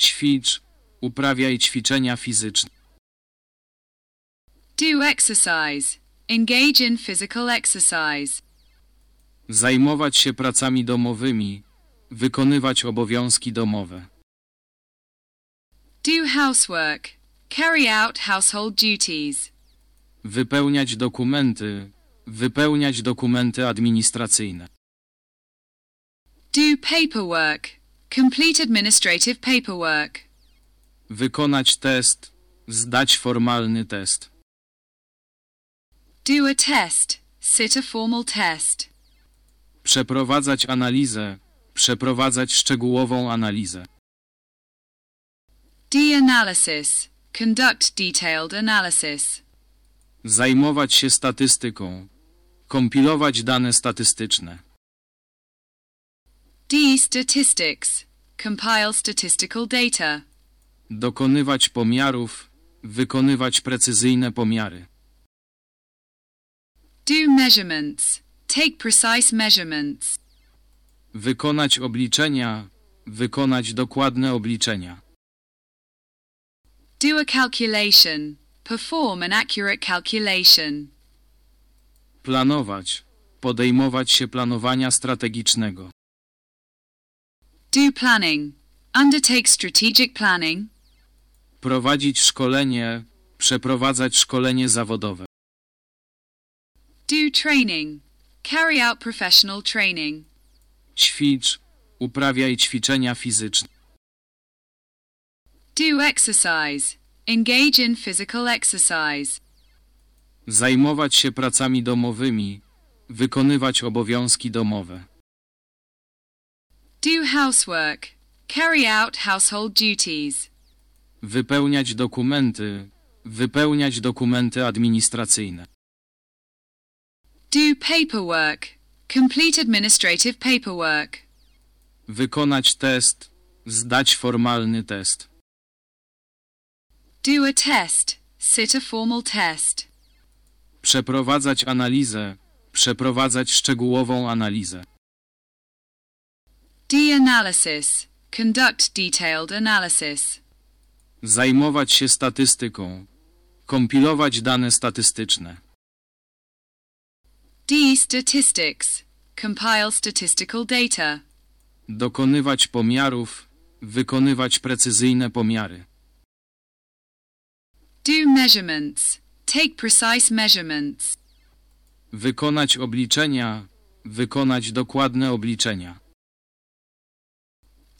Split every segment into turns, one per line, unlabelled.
Ćwicz, uprawiaj ćwiczenia fizyczne.
Do exercise. Engage in physical exercise.
Zajmować się pracami domowymi, wykonywać obowiązki domowe.
Do housework. Carry out household duties.
Wypełniać dokumenty, wypełniać dokumenty administracyjne.
Do paperwork. Complete administrative paperwork.
Wykonać test, zdać formalny test.
Do a test. Sit a formal test.
Przeprowadzać analizę, przeprowadzać szczegółową analizę.
D analysis. Conduct detailed analysis.
Zajmować się statystyką. Kompilować dane statystyczne.
D statistics. Compile statistical data.
Dokonywać pomiarów, wykonywać precyzyjne pomiary.
Do measurements. Take precise measurements.
Wykonać obliczenia, wykonać dokładne obliczenia.
Do a calculation. Perform an accurate calculation.
Planować, podejmować się planowania strategicznego.
Do planning. Undertake strategic planning.
Prowadzić szkolenie, przeprowadzać szkolenie zawodowe.
Do training. Carry out professional training.
Ćwicz, uprawiaj ćwiczenia fizyczne.
Do exercise. Engage in physical exercise.
Zajmować się pracami domowymi, wykonywać obowiązki domowe.
Do housework. Carry out household duties.
Wypełniać dokumenty, wypełniać dokumenty administracyjne.
Do paperwork. Complete administrative paperwork.
Wykonać test, zdać formalny test.
Do a test. Sit a formal test.
Przeprowadzać analizę, przeprowadzać szczegółową analizę.
D analysis. Conduct detailed analysis.
Zajmować się statystyką. Kompilować dane statystyczne.
D statistics. Compile statistical data.
Dokonywać pomiarów, wykonywać precyzyjne pomiary.
Do measurements. Take precise measurements.
Wykonać obliczenia, wykonać dokładne obliczenia.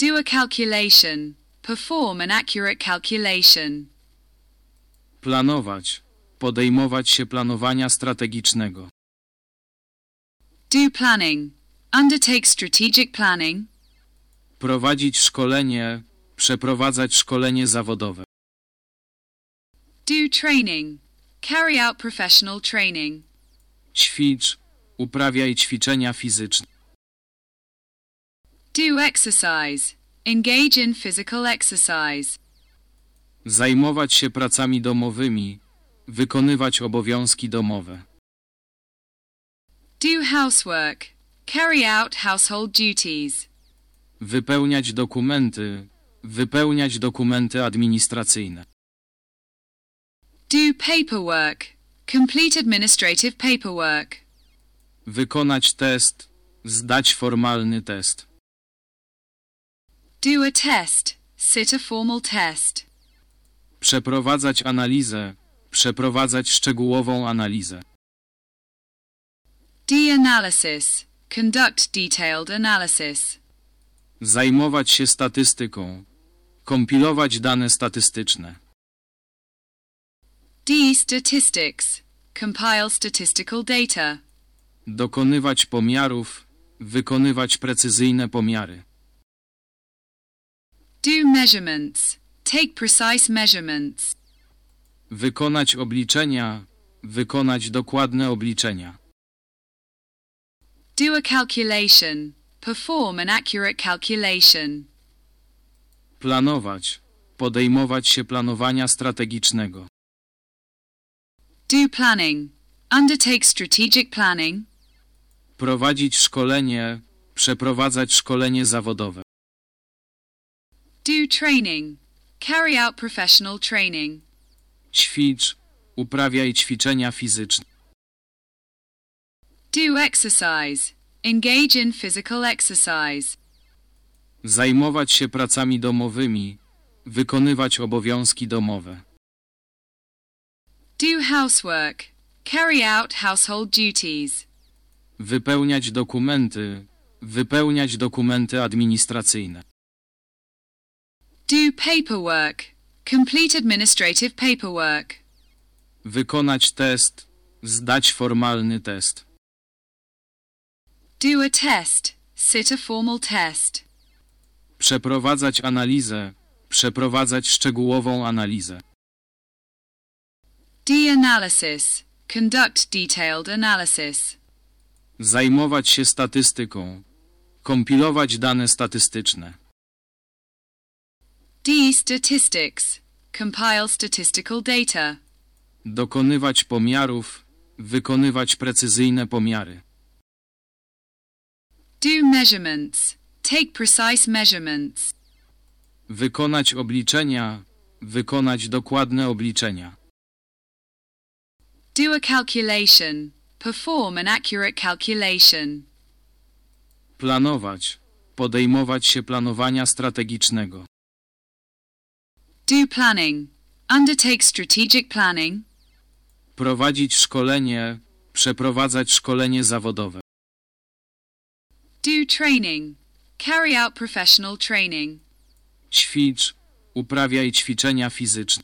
Do a calculation. Perform an accurate calculation.
Planować, podejmować się planowania strategicznego.
Do planning. Undertake strategic planning.
Prowadzić szkolenie, przeprowadzać szkolenie zawodowe.
Do training. Carry out professional training.
Ćwicz, uprawiaj ćwiczenia fizyczne.
Do exercise. Engage in physical exercise.
Zajmować się pracami domowymi, wykonywać obowiązki domowe.
Do housework. Carry out household duties.
Wypełniać dokumenty, wypełniać dokumenty administracyjne.
Do paperwork. Complete administrative paperwork.
Wykonać test, zdać formalny test.
Do a test. Sit a formal test.
Przeprowadzać analizę, przeprowadzać szczegółową analizę.
D analysis. Conduct detailed analysis.
Zajmować się statystyką. Kompilować dane statystyczne.
D statistics. Compile statistical data.
Dokonywać pomiarów, wykonywać precyzyjne pomiary.
Do measurements. Take precise measurements.
Wykonać obliczenia, wykonać dokładne obliczenia.
Do a calculation. Perform an accurate calculation.
Planować, podejmować się planowania strategicznego.
Do planning. Undertake strategic planning.
Prowadzić szkolenie, przeprowadzać szkolenie zawodowe.
Do training. Carry out professional training.
Ćwicz, uprawiaj ćwiczenia fizyczne.
Do exercise. Engage in physical exercise.
Zajmować się pracami domowymi, wykonywać obowiązki domowe.
Do housework. Carry out household duties.
Wypełniać dokumenty, wypełniać dokumenty administracyjne.
Do paperwork. Complete administrative paperwork.
Wykonać test, zdać formalny test.
Do a test. Sit a formal test.
Przeprowadzać analizę, przeprowadzać szczegółową analizę.
D-analysis. Conduct detailed analysis.
Zajmować się statystyką. Kompilować dane statystyczne.
D-statistics. Compile statistical data.
Dokonywać pomiarów. Wykonywać precyzyjne pomiary.
Do measurements. Take precise measurements.
Wykonać obliczenia. Wykonać dokładne obliczenia.
Do a calculation. Perform an accurate calculation.
Planować. Podejmować się planowania strategicznego.
Do planning. Undertake strategic planning.
Prowadzić szkolenie. Przeprowadzać szkolenie zawodowe.
Do training. Carry out professional training.
Ćwicz. Uprawiaj ćwiczenia fizyczne.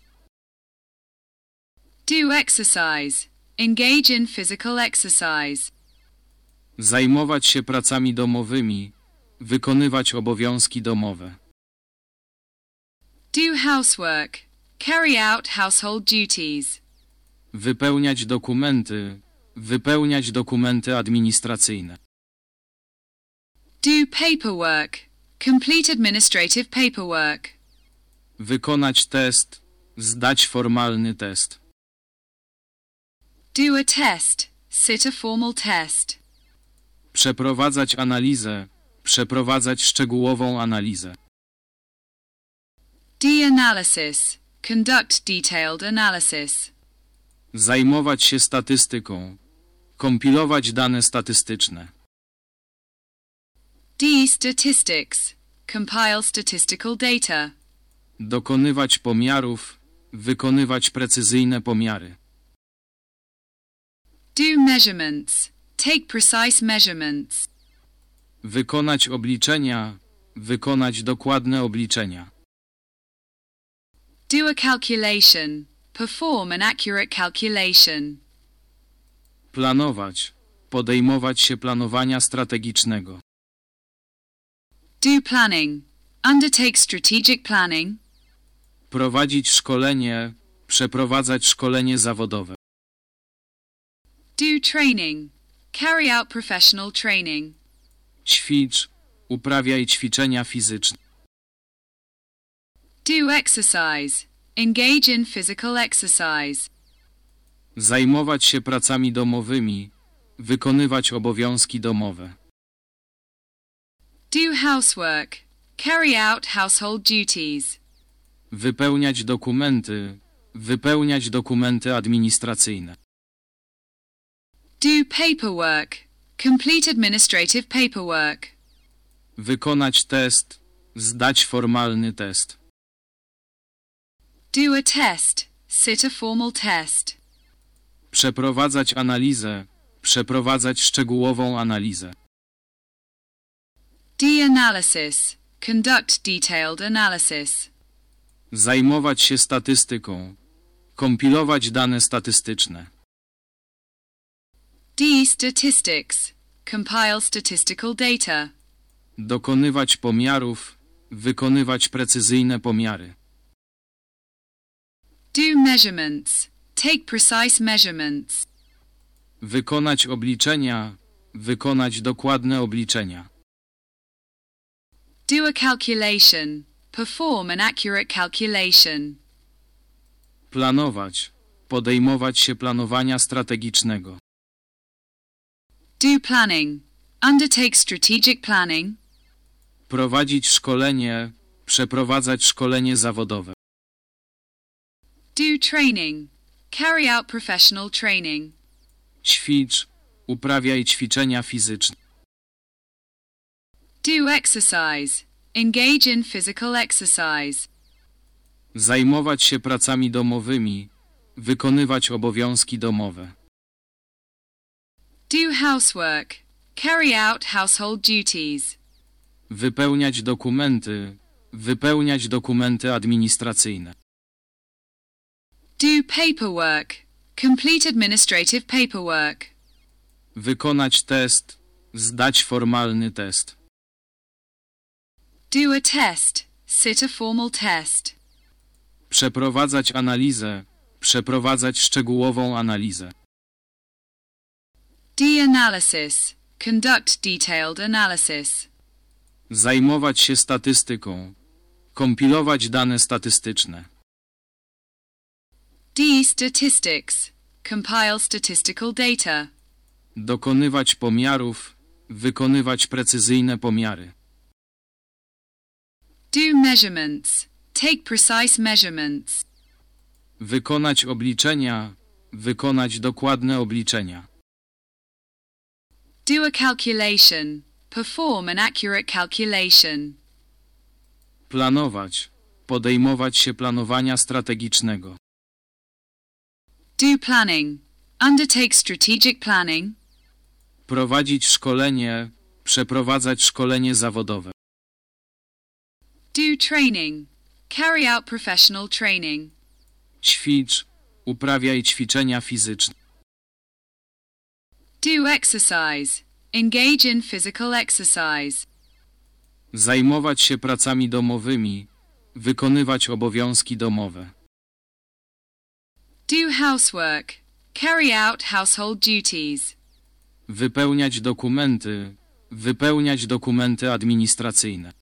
Do exercise. Engage in physical exercise.
Zajmować się pracami domowymi. Wykonywać obowiązki domowe.
Do housework. Carry out household duties.
Wypełniać dokumenty. Wypełniać dokumenty administracyjne.
Do paperwork. Complete administrative paperwork.
Wykonać test. Zdać formalny test.
Do a test. Sit a formal test.
Przeprowadzać analizę. Przeprowadzać szczegółową analizę.
D-analysis. Conduct detailed analysis.
Zajmować się statystyką. Kompilować dane statystyczne.
D-statistics. Compile statistical data.
Dokonywać pomiarów. Wykonywać precyzyjne pomiary.
Do measurements. Take precise measurements.
Wykonać obliczenia. Wykonać dokładne obliczenia.
Do a calculation. Perform an accurate calculation.
Planować. Podejmować się planowania strategicznego.
Do planning. Undertake strategic planning.
Prowadzić szkolenie. Przeprowadzać szkolenie zawodowe.
Do training. Carry out professional training.
Ćwicz. Uprawiaj ćwiczenia fizyczne.
Do exercise. Engage in physical exercise.
Zajmować się pracami domowymi. Wykonywać obowiązki domowe.
Do housework. Carry out household duties.
Wypełniać dokumenty. Wypełniać dokumenty administracyjne.
Do paperwork. Complete administrative paperwork.
Wykonać test. Zdać formalny test.
Do a test. Sit a formal test.
Przeprowadzać analizę. Przeprowadzać szczegółową analizę.
D-analysis. Conduct detailed analysis.
Zajmować się statystyką. Kompilować dane statystyczne.
D-statistics. Compile statistical data.
Dokonywać pomiarów. Wykonywać precyzyjne pomiary.
Do measurements. Take precise measurements.
Wykonać obliczenia. Wykonać dokładne obliczenia.
Do a calculation. Perform an accurate calculation.
Planować. Podejmować się planowania strategicznego.
Do planning. Undertake strategic planning.
Prowadzić szkolenie. Przeprowadzać szkolenie zawodowe.
Do training. Carry out professional training.
Ćwicz. Uprawiaj ćwiczenia fizyczne.
Do exercise. Engage in physical exercise.
Zajmować się pracami domowymi. Wykonywać obowiązki domowe.
Do housework. Carry out household duties.
Wypełniać dokumenty. Wypełniać dokumenty administracyjne.
Do paperwork. Complete administrative paperwork.
Wykonać test. Zdać formalny test.
Do a test. Sit a formal test.
Przeprowadzać analizę. Przeprowadzać szczegółową analizę.
D analysis. Conduct detailed analysis.
Zajmować się statystyką. Kompilować dane statystyczne.
D statistics. Compile statistical data.
Dokonywać pomiarów. Wykonywać precyzyjne pomiary.
Do measurements. Take precise measurements.
Wykonać obliczenia. Wykonać dokładne obliczenia.
Do a calculation. Perform an accurate calculation.
Planować. Podejmować się planowania strategicznego.
Do planning. Undertake strategic planning.
Prowadzić szkolenie. Przeprowadzać szkolenie zawodowe.
Do training. Carry out professional training.
Ćwicz. Uprawiaj ćwiczenia fizyczne.
Do exercise. Engage in physical exercise.
Zajmować się pracami domowymi. Wykonywać obowiązki domowe.
Do housework. Carry out household duties.
Wypełniać dokumenty. Wypełniać dokumenty administracyjne.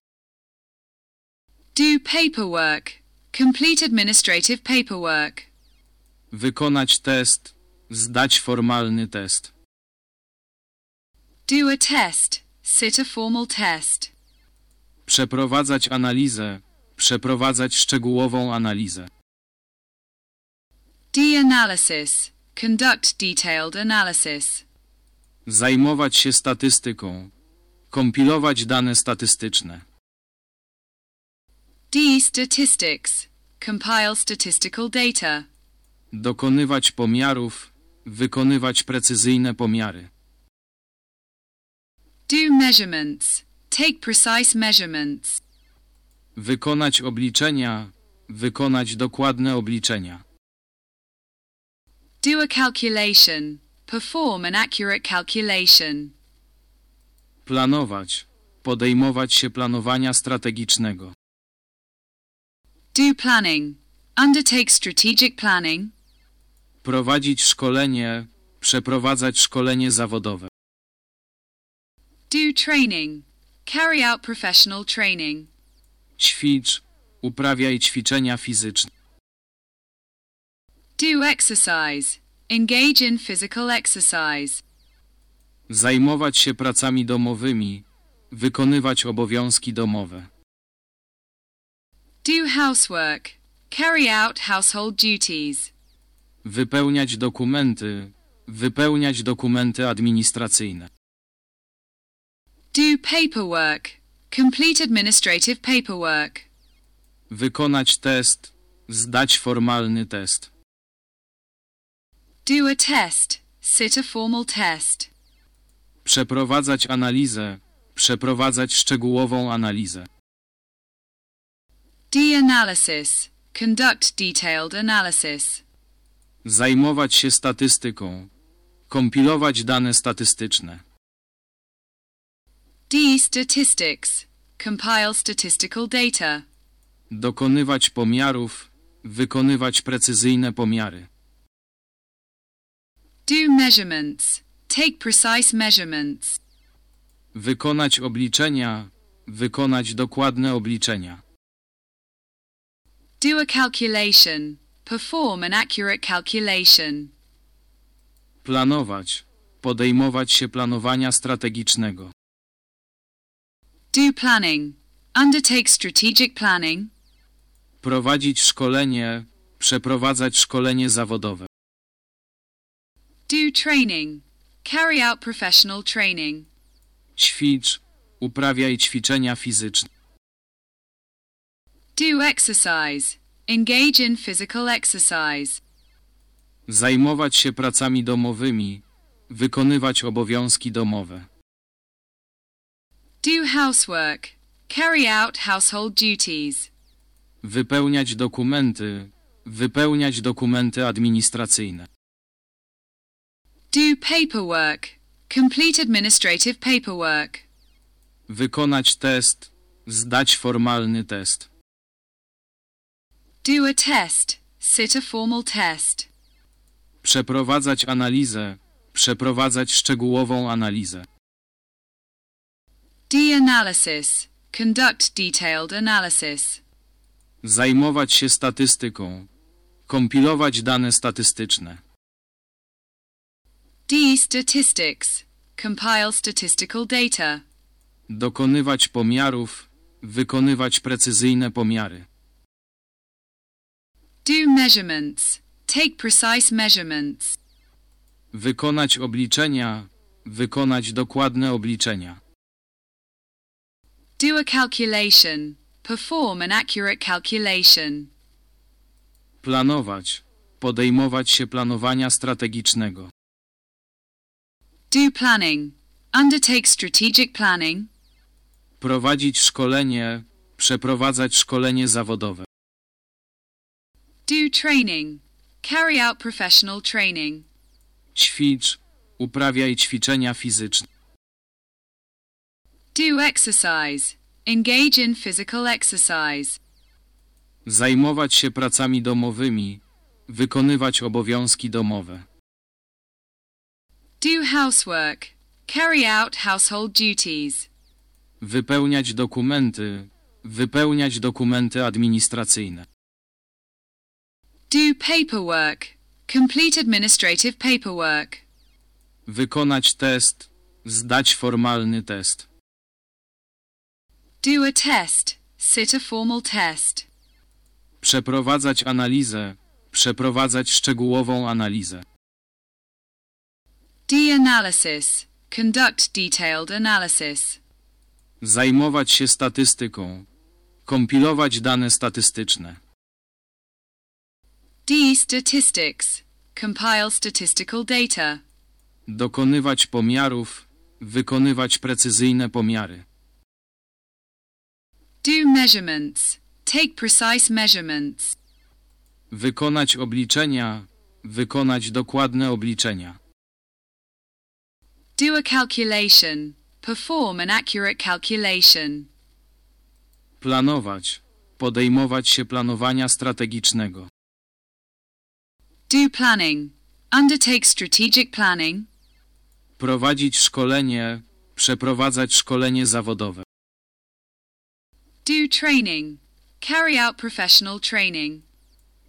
Do paperwork. Complete administrative paperwork.
Wykonać test. Zdać formalny test.
Do a test. Sit a formal test.
Przeprowadzać analizę. Przeprowadzać szczegółową analizę.
D analysis. Conduct detailed analysis.
Zajmować się statystyką. Kompilować dane statystyczne.
D statistics. Compile statistical data.
Dokonywać pomiarów. Wykonywać precyzyjne pomiary.
Do measurements. Take precise measurements.
Wykonać obliczenia. Wykonać dokładne obliczenia.
Do a calculation. Perform an accurate calculation.
Planować. Podejmować się planowania strategicznego.
Do planning. Undertake strategic planning.
Prowadzić szkolenie. Przeprowadzać szkolenie zawodowe.
Do training. Carry out professional training.
Ćwicz. Uprawiaj ćwiczenia fizyczne.
Do exercise. Engage in physical exercise.
Zajmować się pracami domowymi. Wykonywać obowiązki domowe.
Do housework. Carry out household duties.
Wypełniać dokumenty. Wypełniać dokumenty administracyjne.
Do paperwork. Complete administrative paperwork.
Wykonać test. Zdać formalny test.
Do a test. Sit a formal test.
Przeprowadzać analizę. Przeprowadzać szczegółową analizę.
D analysis. Conduct detailed analysis.
Zajmować się statystyką. Kompilować dane statystyczne.
D statistics. Compile statistical data.
Dokonywać pomiarów. Wykonywać precyzyjne pomiary.
Do measurements. Take precise measurements.
Wykonać obliczenia. Wykonać dokładne obliczenia.
Do a calculation. Perform an accurate calculation.
Planować. Podejmować się planowania strategicznego.
Do planning. undertake strategic planning,
prowadzić szkolenie, przeprowadzać szkolenie zawodowe,
do training, carry out professional training,
ćwicz, uprawiaj ćwiczenia fizyczne,
do exercise, engage in physical exercise,
zajmować się pracami domowymi, wykonywać obowiązki domowe,
do housework, carry out household duties,
wypełniać dokumenty, wypełniać dokumenty administracyjne,
do paperwork, complete administrative paperwork,
wykonać test, zdać formalny test,
do a test, sit a formal test,
przeprowadzać analizę, przeprowadzać szczegółową analizę,
de-analysis, conduct detailed analysis,
zajmować się statystyką, kompilować dane statystyczne,
de-statistics, compile statistical data,
dokonywać pomiarów, wykonywać precyzyjne pomiary,
do measurements, take precise measurements,
wykonać obliczenia, wykonać dokładne obliczenia,
do a calculation, perform an accurate calculation,
planować, podejmować się planowania strategicznego,
do planning, undertake strategic planning,
prowadzić szkolenie, przeprowadzać szkolenie zawodowe,
do training, carry out professional training,
ćwicz, uprawiaj ćwiczenia fizyczne,
do exercise, engage in physical exercise,
zajmować się pracami domowymi, wykonywać obowiązki domowe,
do housework, carry out household duties,
wypełniać dokumenty, wypełniać dokumenty administracyjne,
do paperwork, complete administrative paperwork,
wykonać test, zdać formalny test,
do a test, sit a formal test,
przeprowadzać analizę, przeprowadzać szczegółową analizę,
de-analysis, conduct detailed analysis,
zajmować się statystyką, kompilować dane statystyczne,
de-statistics, compile statistical data,
dokonywać pomiarów, wykonywać precyzyjne pomiary,
do measurements, take precise measurements,
wykonać obliczenia, wykonać dokładne obliczenia,
do a calculation, perform an accurate calculation,
planować, podejmować się planowania strategicznego,
do planning, undertake strategic planning,
prowadzić szkolenie, przeprowadzać szkolenie zawodowe,
do training, carry out professional training,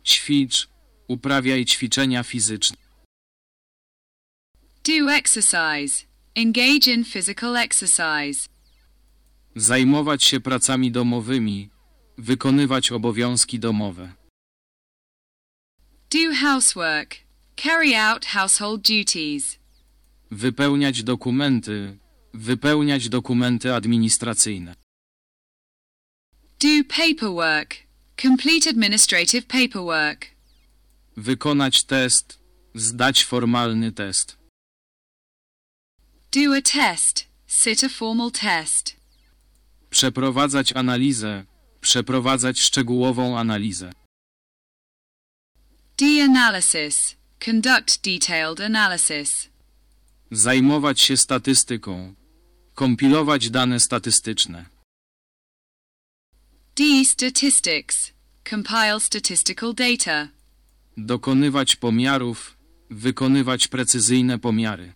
ćwicz, uprawiaj ćwiczenia fizyczne,
do exercise, engage in physical exercise,
zajmować się pracami domowymi, wykonywać obowiązki domowe,
do housework, carry out household duties,
wypełniać dokumenty, wypełniać dokumenty administracyjne,
do paperwork, complete administrative paperwork,
wykonać test, zdać formalny test,
do a test, sit a formal test,
przeprowadzać analizę, przeprowadzać szczegółową analizę,
de-analysis, conduct detailed analysis,
zajmować się statystyką, kompilować dane statystyczne,
de-statistics, compile statistical data,
dokonywać pomiarów, wykonywać precyzyjne pomiary,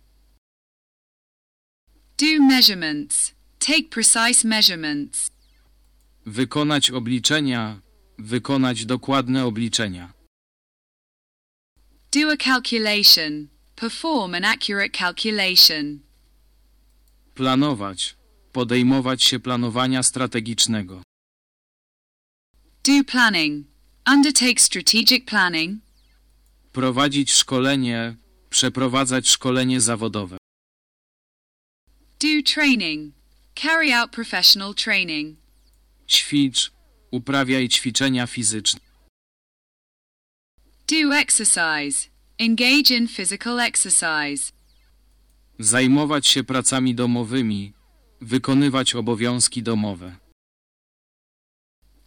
do measurements, take precise measurements,
wykonać obliczenia, wykonać dokładne obliczenia,
do a calculation, perform an accurate calculation,
planować, podejmować się planowania strategicznego,
Do planning. Undertake strategic planning.
prowadzić szkolenie, przeprowadzać szkolenie zawodowe,
Do training. Carry out professional training.
ćwicz, uprawiaj ćwiczenia fizyczne,
Do exercise. Engage in physical exercise.
zajmować się pracami domowymi, wykonywać obowiązki domowe,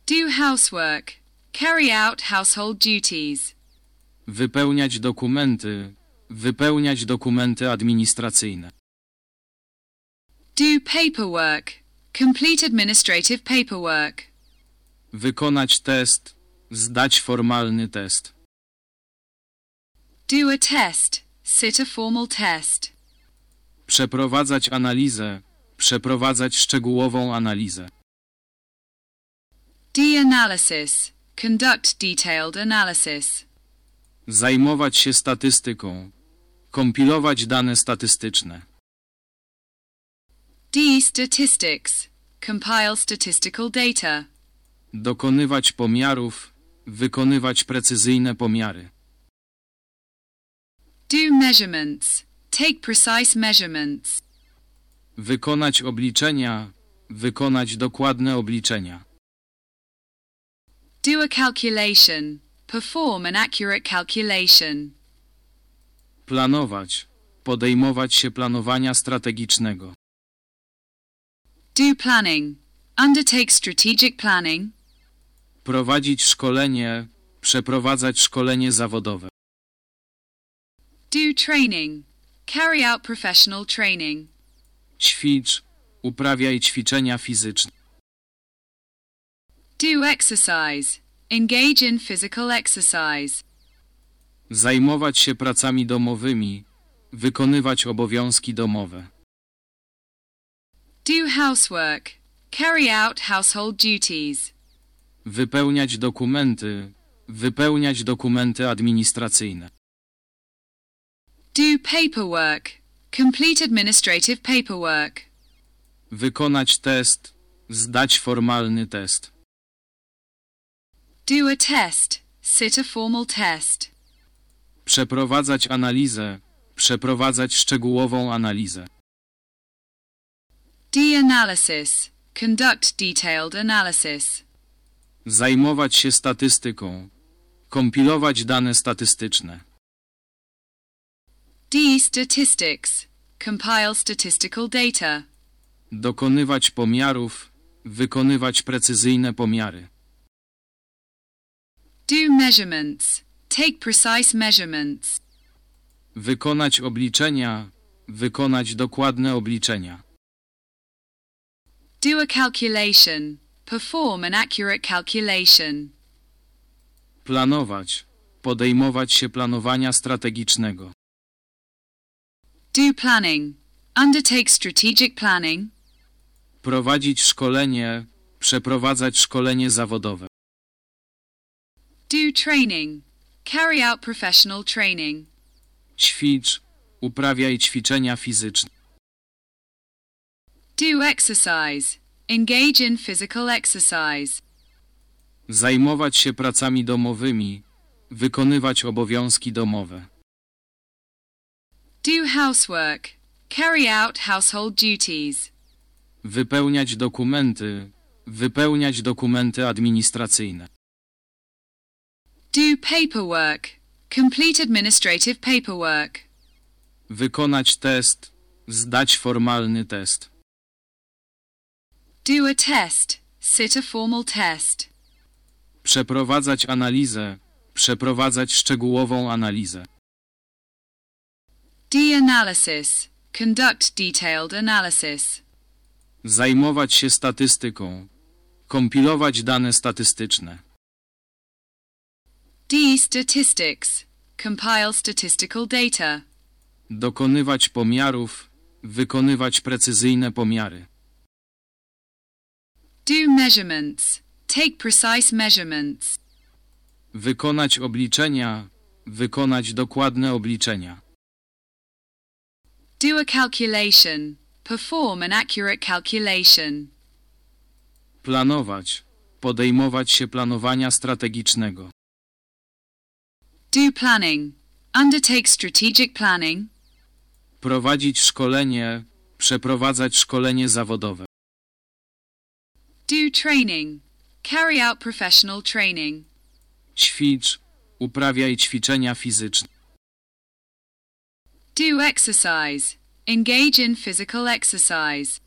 Do housework. Carry out household duties.
wypełniać dokumenty, wypełniać dokumenty administracyjne,
Do paperwork. Complete administrative paperwork.
wykonać test, zdać formalny test,
Do a test. Sit a formal test.
przeprowadzać analizę, przeprowadzać szczegółową analizę,
D-analysis. Conduct detailed analysis.
zajmować się statystyką, kompilować dane statystyczne,
D-statistics. Compile statistical data.
dokonywać pomiarów, wykonywać precyzyjne pomiary,
Do measurements. Take precise measurements.
wykonać obliczenia, wykonać dokładne obliczenia,
Do a calculation. Perform an accurate calculation.
planować, podejmować się planowania strategicznego,
Do planning. Undertake strategic planning.
prowadzić szkolenie, przeprowadzać szkolenie zawodowe,
Do training. Carry out professional training.
ćwicz, uprawiaj ćwiczenia fizyczne,
Do exercise. Engage in physical exercise.
zajmować się pracami domowymi, wykonywać obowiązki domowe,
Do housework. Carry out household duties.
wypełniać dokumenty, wypełniać dokumenty administracyjne,
Do paperwork. Complete administrative paperwork.
wykonać test, zdać formalny test,
Do a test. Sit a formal test.
przeprowadzać analizę, przeprowadzać szczegółową analizę,
D-analysis. Conduct detailed analysis.
zajmować się statystyką, kompilować dane statystyczne,
D-statistics. Compile statistical data.
dokonywać pomiarów, wykonywać precyzyjne pomiary,
Do measurements. Take precise measurements.
wykonać obliczenia, wykonać dokładne obliczenia,
Do a calculation. Perform an accurate calculation.
planować, podejmować się planowania strategicznego,
Do planning. Undertake strategic planning.
prowadzić szkolenie, przeprowadzać szkolenie zawodowe,
Do training. Carry out professional training.
ćwicz, uprawiaj ćwiczenia fizyczne,
Do exercise. Engage in physical exercise.
zajmować się pracami domowymi, wykonywać obowiązki domowe,
Do housework. Carry out household duties.
wypełniać dokumenty, wypełniać dokumenty administracyjne,
Do paperwork. Complete administrative paperwork.
wykonać test, zdać formalny test,
Do a test. Sit a formal test.
przeprowadzać analizę, przeprowadzać szczegółową analizę,
D-analysis. Conduct detailed analysis.
zajmować się statystyką, kompilować dane statystyczne,
D-statistics. Compile statistical data.
dokonywać pomiarów, wykonywać precyzyjne pomiary,
Do measurements. Take precise measurements.
wykonać obliczenia, wykonać dokładne obliczenia,
Do a calculation. perform an accurate calculation.
Planować. Podejmować się planowania strategicznego.
Do planning. Undertake strategic planning.
Prowadzić szkolenie. Przeprowadzać szkolenie zawodowe.
Do training. Carry out professional training.
Ćwicz. Uprawiaj ćwiczenia fizyczne.
Do exercise. Engage in physical exercise.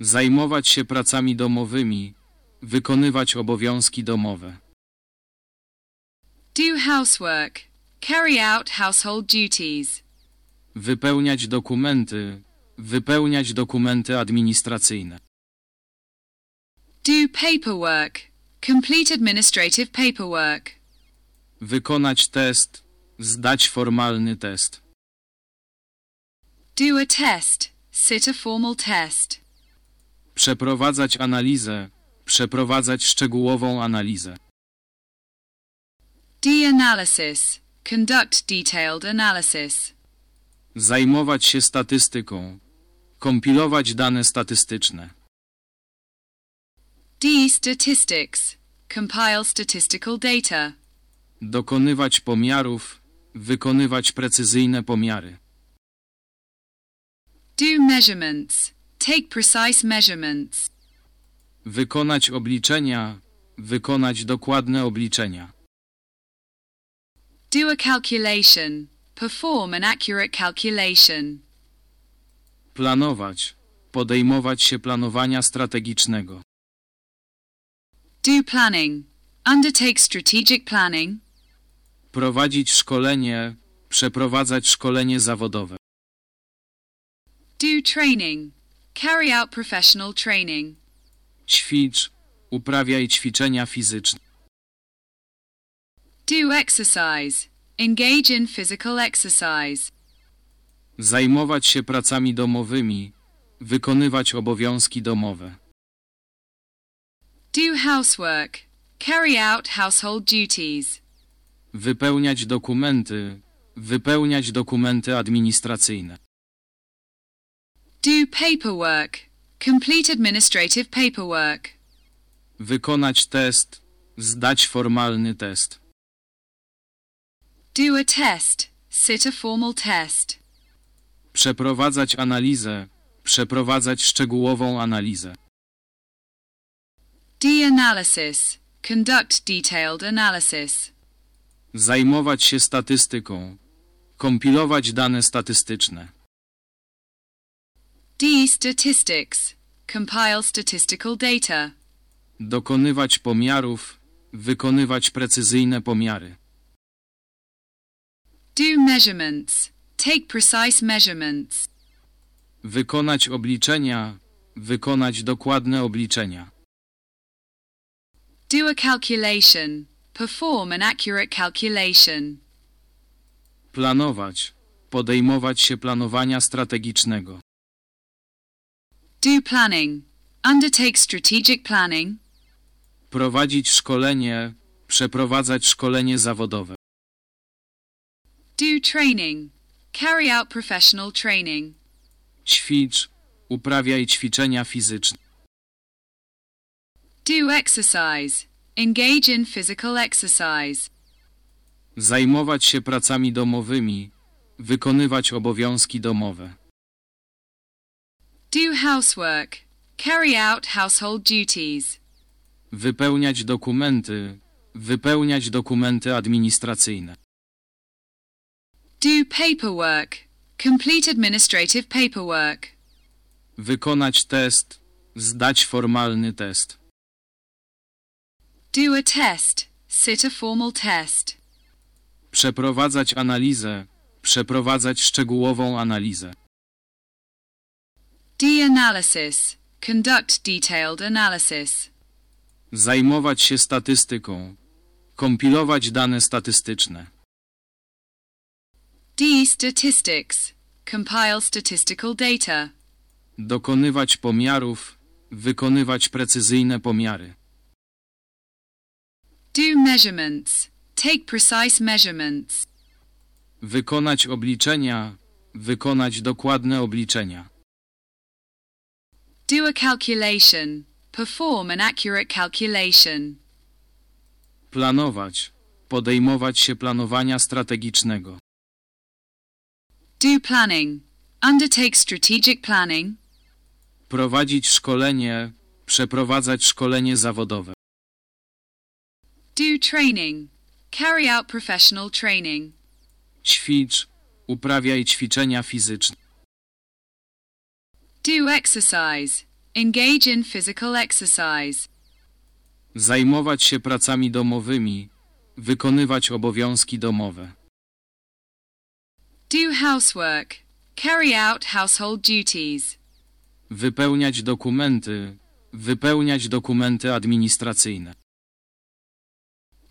Zajmować się pracami domowymi. Wykonywać obowiązki domowe.
Do housework. Carry out household duties.
Wypełniać dokumenty. Wypełniać dokumenty administracyjne.
Do paperwork. Complete administrative paperwork.
Wykonać test. Zdać formalny test.
Do a test. Sit a formal test.
Przeprowadzać analizę. Przeprowadzać szczegółową analizę.
D-analysis. Conduct detailed analysis.
Zajmować się statystyką. Kompilować dane statystyczne.
D-statistics. Compile statistical data.
Dokonywać pomiarów. Wykonywać precyzyjne pomiary.
Do measurements. Take precise measurements.
Wykonać obliczenia. Wykonać dokładne obliczenia.
Do a calculation. Perform an accurate calculation.
Planować. Podejmować się planowania strategicznego.
Do planning. Undertake strategic planning.
Prowadzić szkolenie. Przeprowadzać szkolenie zawodowe.
Do training. Carry out professional training.
Ćwicz. Uprawiaj ćwiczenia fizyczne.
Do exercise. Engage in physical exercise.
Zajmować się pracami domowymi. Wykonywać obowiązki domowe.
Do housework. Carry out household duties.
Wypełniać dokumenty. Wypełniać dokumenty administracyjne.
Do paperwork. Complete administrative paperwork.
Wykonać test. Zdać formalny test.
Do a test. Sit a formal test.
Przeprowadzać analizę. Przeprowadzać szczegółową analizę.
D-analysis. Conduct detailed analysis.
Zajmować się statystyką. Kompilować dane statystyczne.
D-statistics. Compile statistical data.
Dokonywać pomiarów. Wykonywać precyzyjne pomiary.
Do measurements. Take precise measurements.
Wykonać obliczenia. Wykonać dokładne obliczenia.
Do a calculation. Perform an accurate calculation.
Planować. Podejmować się planowania strategicznego.
Do planning. Undertake strategic planning.
Prowadzić szkolenie. Przeprowadzać szkolenie zawodowe.
Do training. Carry out professional training.
Ćwicz. Uprawiaj ćwiczenia fizyczne.
Do exercise. Engage in physical exercise.
Zajmować się pracami domowymi. Wykonywać obowiązki domowe.
Do housework. Carry out household duties.
Wypełniać dokumenty. Wypełniać dokumenty administracyjne.
Do paperwork. Complete administrative paperwork.
Wykonać test. Zdać formalny test.
Do a test. Sit a formal test.
Przeprowadzać analizę. Przeprowadzać szczegółową analizę.
D-analysis. Conduct detailed analysis.
Zajmować się statystyką. Kompilować dane statystyczne.
D-statistics. Compile statistical data.
Dokonywać pomiarów. Wykonywać precyzyjne pomiary.
Do measurements. Take precise measurements.
Wykonać obliczenia. Wykonać dokładne obliczenia.
Do a calculation. Perform an accurate calculation.
Planować. Podejmować się planowania strategicznego.
Do planning. Undertake strategic planning.
Prowadzić szkolenie. Przeprowadzać szkolenie zawodowe.
Do training. Carry out professional training.
Ćwicz. Uprawiaj ćwiczenia fizyczne.
Do exercise. Engage in physical exercise.
Zajmować się pracami domowymi. Wykonywać obowiązki domowe.
Do housework. Carry out household duties.
Wypełniać dokumenty. Wypełniać dokumenty administracyjne.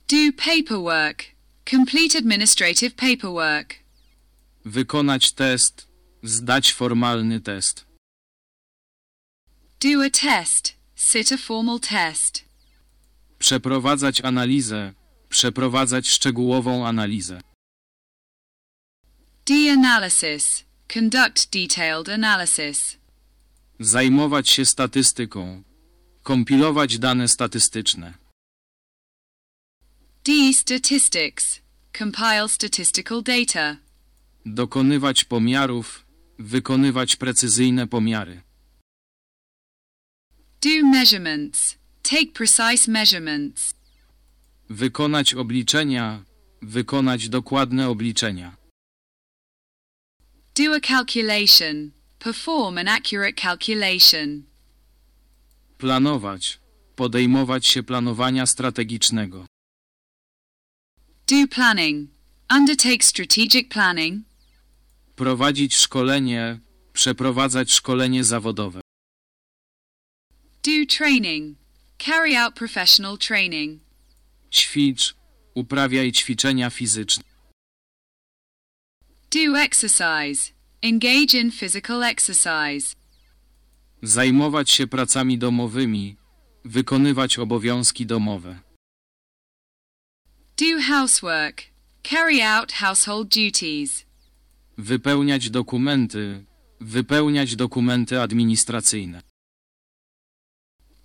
Do paperwork. Complete administrative paperwork.
Wykonać test. Zdać formalny test.
Do a test. Sit a formal test.
Przeprowadzać analizę. Przeprowadzać szczegółową analizę.
D analysis. Conduct detailed analysis.
Zajmować się statystyką. Kompilować dane statystyczne.
D statistics. Compile statistical data.
Dokonywać pomiarów. Wykonywać precyzyjne pomiary.
Do measurements. Take precise measurements.
Wykonać obliczenia. Wykonać dokładne obliczenia.
Do a calculation. Perform an accurate calculation.
Planować. Podejmować się planowania strategicznego.
Do planning. Undertake strategic planning.
Prowadzić szkolenie. Przeprowadzać szkolenie zawodowe.
Do training. Carry out professional training.
Ćwicz. Uprawiaj ćwiczenia fizyczne.
Do exercise. Engage in physical exercise.
Zajmować się pracami domowymi. Wykonywać obowiązki domowe.
Do housework. Carry out household duties.
Wypełniać dokumenty. Wypełniać dokumenty administracyjne.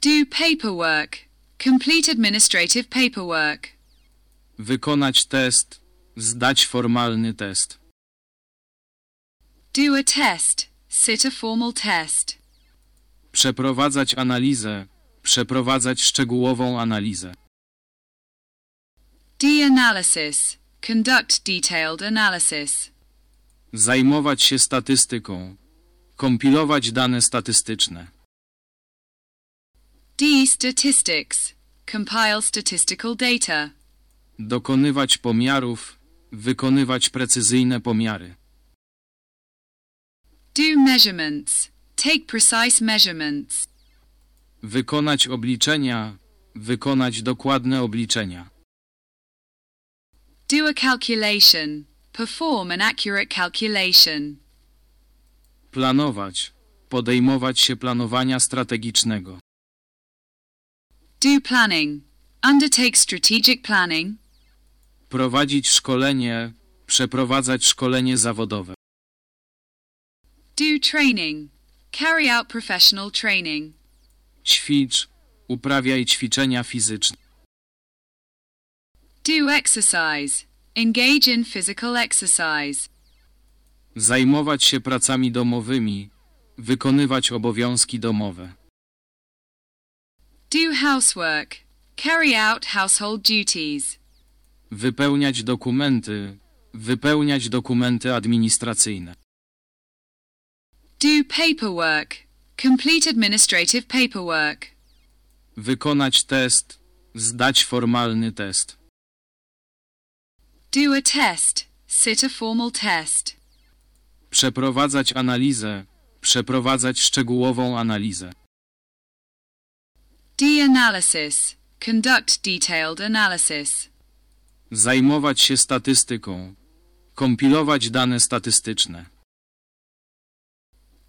Do paperwork. Complete administrative paperwork.
Wykonać test. Zdać formalny test.
Do a test. Sit a formal test.
Przeprowadzać analizę. Przeprowadzać szczegółową analizę.
D analysis. Conduct detailed analysis.
Zajmować się statystyką. Kompilować dane statystyczne.
D statistics. Compile statistical data.
Dokonywać pomiarów. Wykonywać precyzyjne pomiary.
Do measurements. Take precise measurements.
Wykonać obliczenia. Wykonać dokładne obliczenia.
Do a calculation. Perform an accurate calculation.
Planować. Podejmować się planowania strategicznego.
Do planning. Undertake strategic planning.
Prowadzić szkolenie. Przeprowadzać szkolenie zawodowe.
Do training. Carry out professional training.
Ćwicz. Uprawiaj ćwiczenia fizyczne.
Do exercise. Engage in physical exercise.
Zajmować się pracami domowymi. Wykonywać obowiązki domowe.
Do housework. Carry out household duties.
Wypełniać dokumenty. Wypełniać dokumenty administracyjne.
Do paperwork. Complete administrative paperwork.
Wykonać test. Zdać formalny test.
Do a test. Sit a formal test.
Przeprowadzać analizę. Przeprowadzać szczegółową analizę.
D analysis. Conduct detailed analysis.
Zajmować się statystyką. Kompilować dane statystyczne.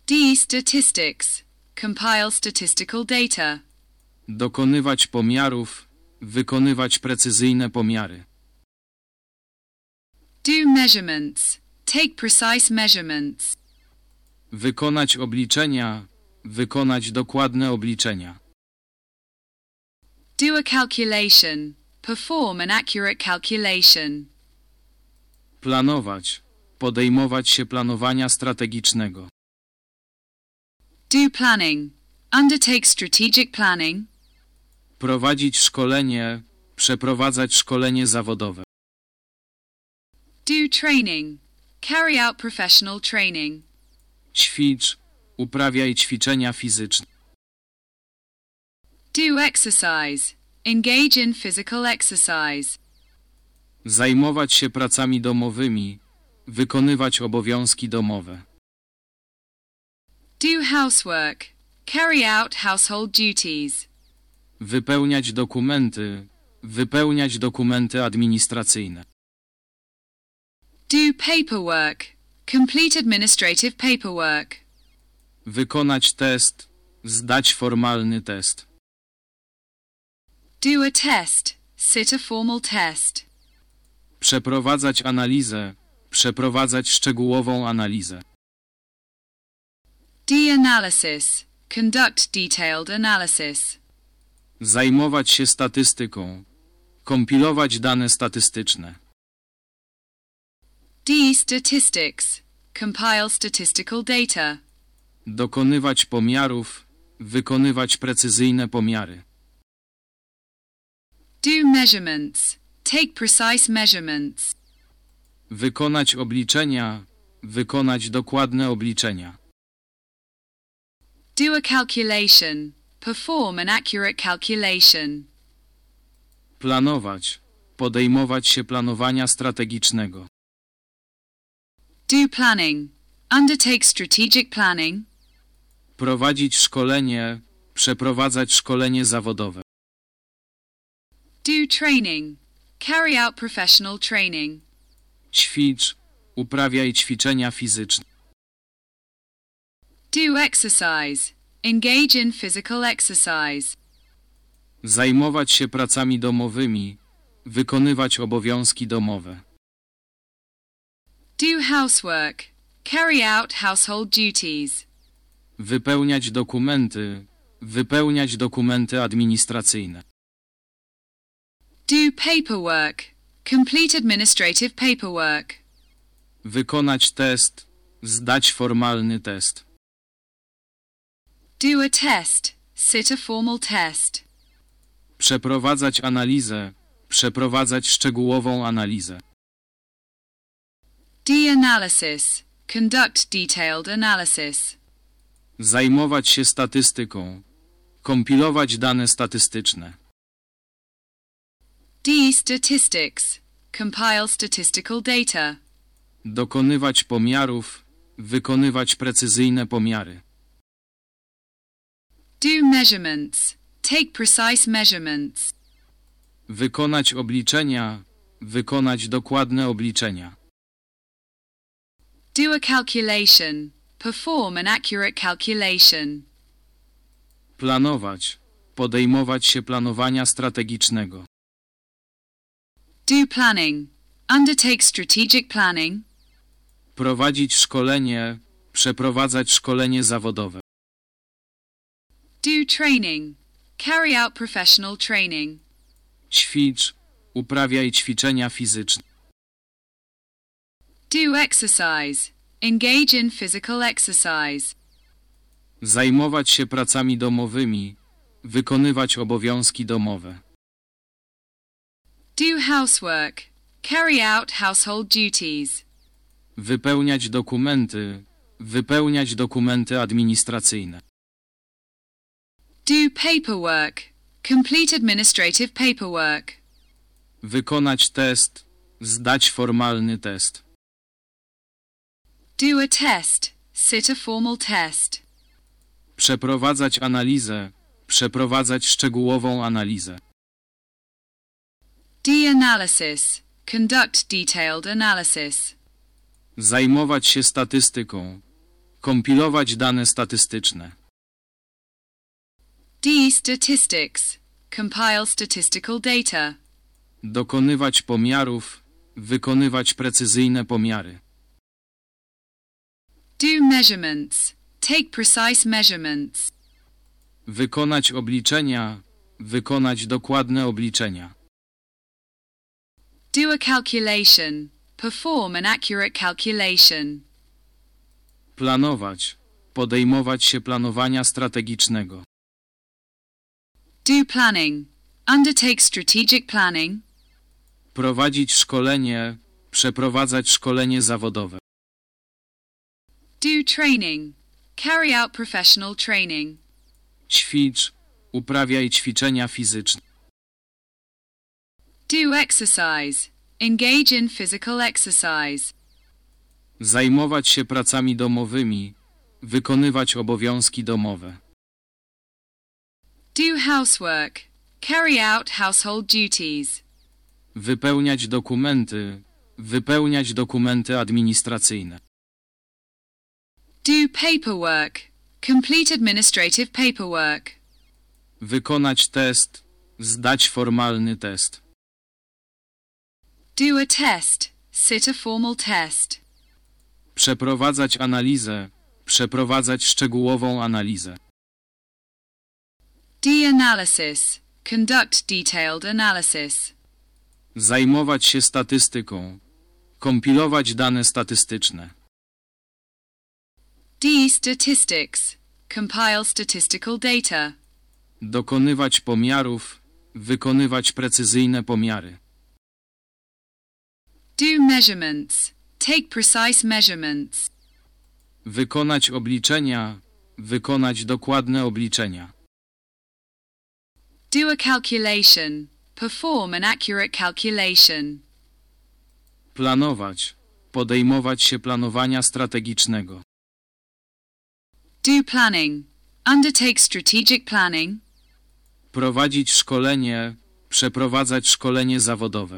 D statistics. Compile statistical data.
Dokonywać pomiarów. Wykonywać precyzyjne pomiary.
Do measurements. Take precise measurements.
Wykonać obliczenia. wykonać dokładne obliczenia.
Do a calculation. Perform an accurate calculation.
Planować, podejmować się planowania strategicznego.
Do planning. Undertake strategic planning.
Prowadzić szkolenie, przeprowadzać szkolenie zawodowe.
Do training. Carry out professional training.
Ćwicz, uprawiaj ćwiczenia fizyczne.
Do exercise. Engage in physical exercise.
Zajmować się pracami domowymi, wykonywać obowiązki domowe.
Do housework. Carry out household duties.
Wypełniać dokumenty, wypełniać dokumenty administracyjne.
Do paperwork. Complete administrative paperwork.
Wykonać test, zdać formalny test.
Do a test. Sit a formal test.
Przeprowadzać analizę, przeprowadzać szczegółową analizę.
D-analysis. Conduct detailed analysis.
Zajmować się statystyką. Kompilować dane statystyczne.
D-statistics. Compile statistical data.
Dokonywać pomiarów, wykonywać precyzyjne pomiary.
Do measurements. Take precise measurements.
Wykonać obliczenia, wykonać dokładne obliczenia.
Do a calculation. Perform an accurate calculation.
Planować, podejmować się planowania strategicznego.
Do planning. Undertake strategic planning.
Prowadzić szkolenie, przeprowadzać szkolenie zawodowe.
Do training. Carry out professional training.
Ćwicz, uprawiaj ćwiczenia fizyczne.
Do exercise. Engage in physical exercise.
Zajmować się pracami domowymi, wykonywać obowiązki domowe.
Do housework. Carry out household duties.
Wypełniać dokumenty, wypełniać dokumenty administracyjne.
Do paperwork. Complete administrative paperwork.
Wykonać test, zdać formalny test.
Do a test. Sit a formal test.
Przeprowadzać analizę, przeprowadzać szczegółową analizę.
D-analysis. Conduct detailed analysis.
Zajmować się statystyką. Kompilować dane statystyczne.
D-statistics. Compile statistical data.
Dokonywać pomiarów, wykonywać precyzyjne pomiary.
Do measurements. Take precise measurements.
Wykonać obliczenia, wykonać dokładne obliczenia.
Do a calculation. Perform an accurate calculation.
Planować, podejmować się planowania strategicznego.
Do planning. Undertake strategic planning.
Prowadzić szkolenie, przeprowadzać szkolenie zawodowe.
Do training. Carry out professional training.
Ćwicz, uprawiaj ćwiczenia fizyczne.
Do exercise. Engage in physical exercise.
Zajmować się pracami domowymi, wykonywać obowiązki domowe.
Do housework. Carry out household duties.
Wypełniać dokumenty, wypełniać dokumenty administracyjne.
Do paperwork. Complete administrative paperwork.
Wykonać test, zdać formalny test.
Do a test. Sit a formal test.
Przeprowadzać analizę, przeprowadzać szczegółową analizę.
D-analysis. Conduct detailed analysis.
Zajmować się statystyką. Kompilować dane statystyczne.
D-statistics. Compile statistical data.
Dokonywać pomiarów, wykonywać precyzyjne pomiary.
Do measurements. take precise measurements.
Wykonać obliczenia. Wykonać dokładne obliczenia.
Do a calculation. Perform an accurate calculation.
Planować. Podejmować się planowania strategicznego.
Do planning. Undertake strategic planning.
Prowadzić szkolenie. Przeprowadzać szkolenie zawodowe.
Do training. Carry out professional training.
Ćwicz. Uprawiaj ćwiczenia fizyczne.
Do exercise. Engage in physical exercise.
Zajmować się pracami domowymi. Wykonywać obowiązki domowe.
Do housework. Carry out household duties.
Wypełniać dokumenty. Wypełniać dokumenty administracyjne.
Do paperwork. Complete administrative paperwork.
Wykonać test. Zdać formalny test.
Do a test. Sit a formal test.
Przeprowadzać analizę. Przeprowadzać szczegółową analizę.
D analysis. Conduct detailed analysis.
Zajmować się statystyką. Kompilować dane statystyczne.
D statistics. Compile statistical data.
Dokonywać pomiarów. Wykonywać precyzyjne pomiary.
Do measurements. Take precise measurements.
Wykonać obliczenia. Wykonać dokładne obliczenia.
Do a calculation. Perform an accurate calculation.
Planować. Podejmować się planowania strategicznego.
Do planning. Undertake strategic planning.
Prowadzić szkolenie. Przeprowadzać szkolenie zawodowe.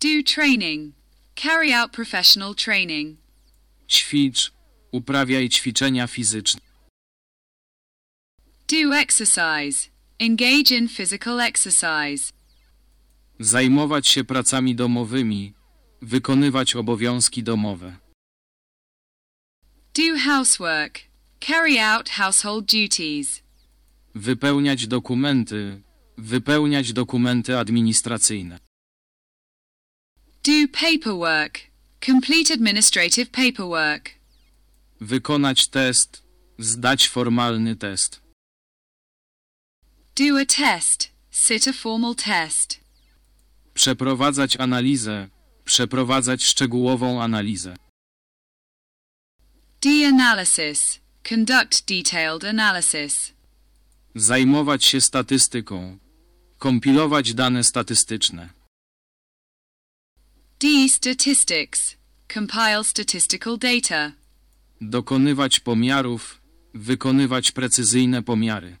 Do training. Carry out professional training.
Ćwicz. Uprawiaj ćwiczenia fizyczne.
Do exercise. Engage in physical exercise.
Zajmować się pracami domowymi. Wykonywać obowiązki domowe.
Do housework. Carry out household duties.
Wypełniać dokumenty. Wypełniać dokumenty administracyjne.
Do paperwork. Complete administrative paperwork.
Wykonać test. Zdać formalny test.
Do a test. Sit a formal test.
Przeprowadzać analizę. Przeprowadzać szczegółową analizę.
D analysis. Conduct detailed analysis.
Zajmować się statystyką. Kompilować dane statystyczne.
D statistics. Compile statistical data.
Dokonywać pomiarów. Wykonywać precyzyjne pomiary.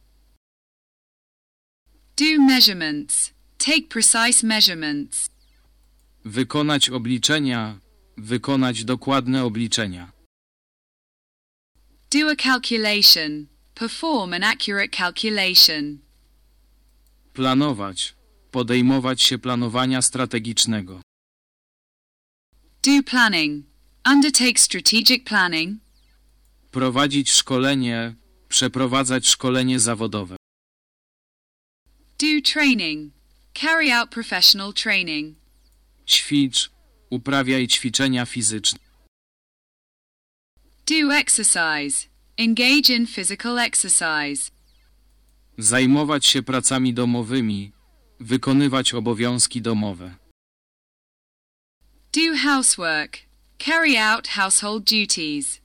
Do measurements. Take precise measurements.
Wykonać obliczenia. Wykonać dokładne obliczenia.
Do a calculation. Perform an accurate calculation.
Planować. Podejmować się planowania strategicznego.
Do planning. Undertake strategic planning.
Prowadzić szkolenie. Przeprowadzać szkolenie zawodowe.
Do training. Carry out professional training.
Ćwicz. Uprawiaj ćwiczenia fizyczne.
Do exercise. Engage in physical exercise.
Zajmować się pracami domowymi. Wykonywać obowiązki domowe.
Do housework. Carry out household duties.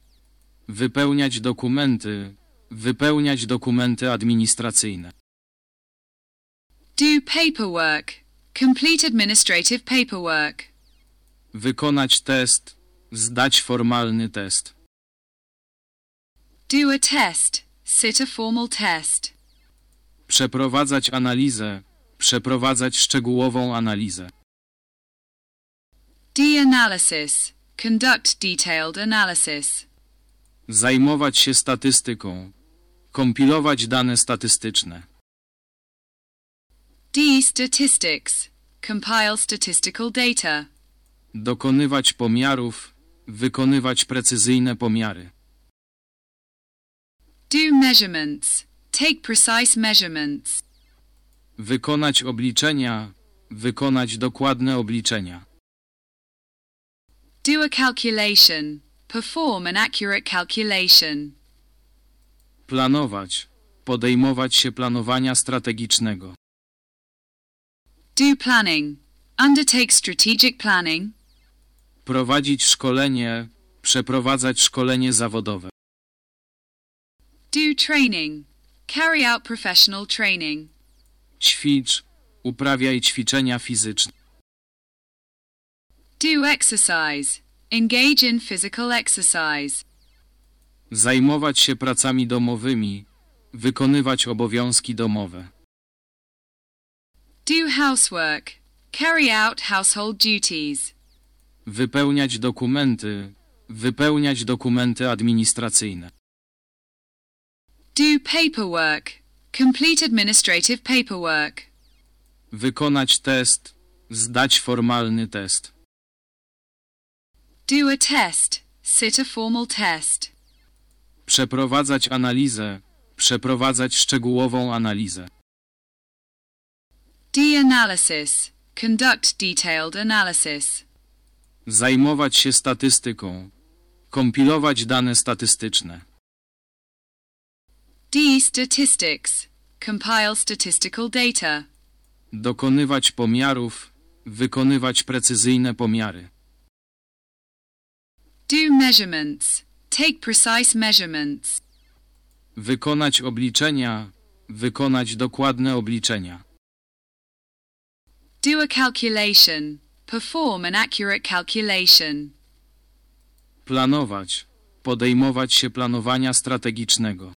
Wypełniać dokumenty. Wypełniać dokumenty administracyjne.
Do paperwork. Complete administrative paperwork.
Wykonać test. Zdać formalny test.
Do a test. Sit a formal test.
Przeprowadzać analizę. Przeprowadzać szczegółową analizę.
D analysis. Conduct detailed analysis.
Zajmować się statystyką. Kompilować dane statystyczne.
D statistics. Compile statistical data.
Dokonywać pomiarów. Wykonywać precyzyjne pomiary.
Do measurements. Take precise measurements.
Wykonać obliczenia. Wykonać dokładne obliczenia.
Do a calculation. Perform an accurate calculation.
Planować. Podejmować się planowania strategicznego.
Do planning. Undertake strategic planning.
Prowadzić szkolenie. Przeprowadzać szkolenie zawodowe.
Do training. Carry out professional training.
Ćwicz. Uprawiaj ćwiczenia fizyczne.
Do exercise. Engage in physical exercise.
Zajmować się pracami domowymi. Wykonywać obowiązki domowe.
Do housework. Carry out household duties.
Wypełniać dokumenty. Wypełniać dokumenty administracyjne.
Do paperwork. Complete administrative paperwork.
Wykonać test. Zdać formalny test.
Do a test. Sit a formal test.
Przeprowadzać analizę. Przeprowadzać szczegółową analizę.
D-analysis. Conduct detailed analysis.
Zajmować się statystyką. Kompilować dane statystyczne.
D-statistics. Compile statistical data.
Dokonywać pomiarów. Wykonywać precyzyjne pomiary.
Do measurements. Take precise measurements.
Wykonać obliczenia. Wykonać dokładne obliczenia.
Do a calculation. Perform an accurate calculation.
Planować. Podejmować się planowania strategicznego.